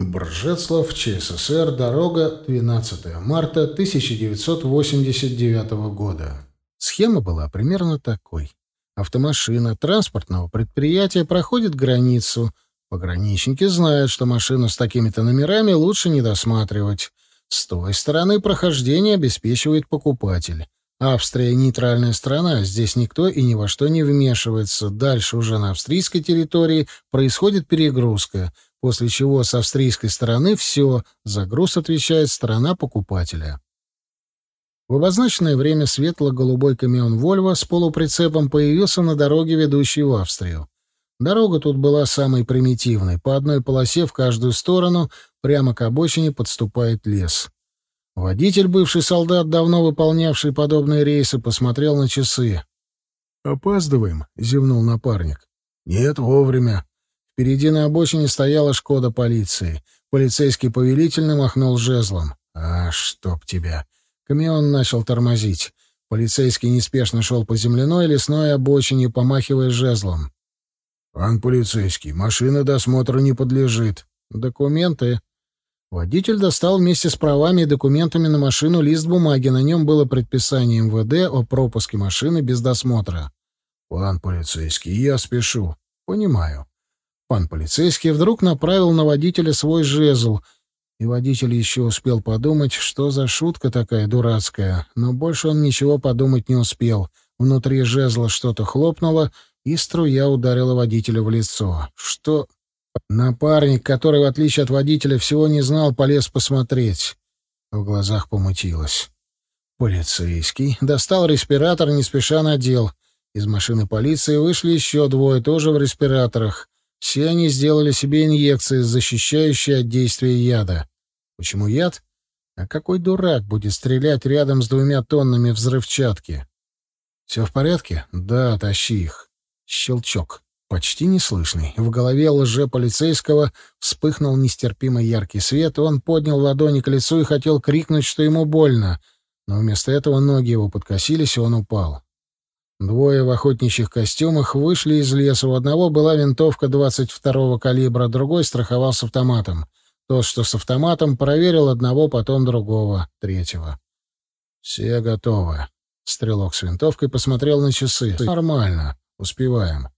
Бржецлав, ЧССР, дорога, 12 марта 1989 года. Схема была примерно такой. Автомашина транспортного предприятия проходит границу. Пограничники знают, что машину с такими-то номерами лучше не досматривать. С той стороны прохождение обеспечивает покупатель. Австрия — нейтральная страна, здесь никто и ни во что не вмешивается. Дальше уже на австрийской территории происходит перегрузка, после чего с австрийской стороны все, за груз отвечает сторона покупателя. В обозначенное время светло-голубой камион «Вольво» с полуприцепом появился на дороге, ведущей в Австрию. Дорога тут была самой примитивной. По одной полосе в каждую сторону прямо к обочине подступает лес. Водитель, бывший солдат, давно выполнявший подобные рейсы, посмотрел на часы. «Опаздываем», — зевнул напарник. «Нет, вовремя». Впереди на обочине стояла «Шкода» полиции. Полицейский повелительно махнул жезлом. «А, чтоб тебя!» Камион начал тормозить. Полицейский неспешно шел по земляной лесной обочине, помахивая жезлом. «Пан полицейский, машина досмотру не подлежит. Документы?» Водитель достал вместе с правами и документами на машину лист бумаги. На нем было предписание МВД о пропуске машины без досмотра. «Пан полицейский, я спешу». «Понимаю». Пан полицейский вдруг направил на водителя свой жезл, и водитель еще успел подумать, что за шутка такая дурацкая, но больше он ничего подумать не успел. Внутри жезла что-то хлопнуло, и струя ударила водителя в лицо. «Что...» Напарник, который, в отличие от водителя, всего не знал, полез посмотреть. В глазах помутилось. Полицейский достал респиратор, не спеша надел. Из машины полиции вышли еще двое, тоже в респираторах. Все они сделали себе инъекции, защищающие от действия яда. Почему яд? А какой дурак будет стрелять рядом с двумя тоннами взрывчатки? Все в порядке? Да, тащи их. Щелчок почти неслышный. В голове лже-полицейского вспыхнул нестерпимо яркий свет, и он поднял ладони к лицу и хотел крикнуть, что ему больно, но вместо этого ноги его подкосились, и он упал. Двое в охотничьих костюмах вышли из леса. У одного была винтовка 22-го калибра, другой страховал с автоматом. Тот, что с автоматом, проверил одного, потом другого, третьего. «Все готовы». Стрелок с винтовкой посмотрел на часы. «Нормально. Успеваем».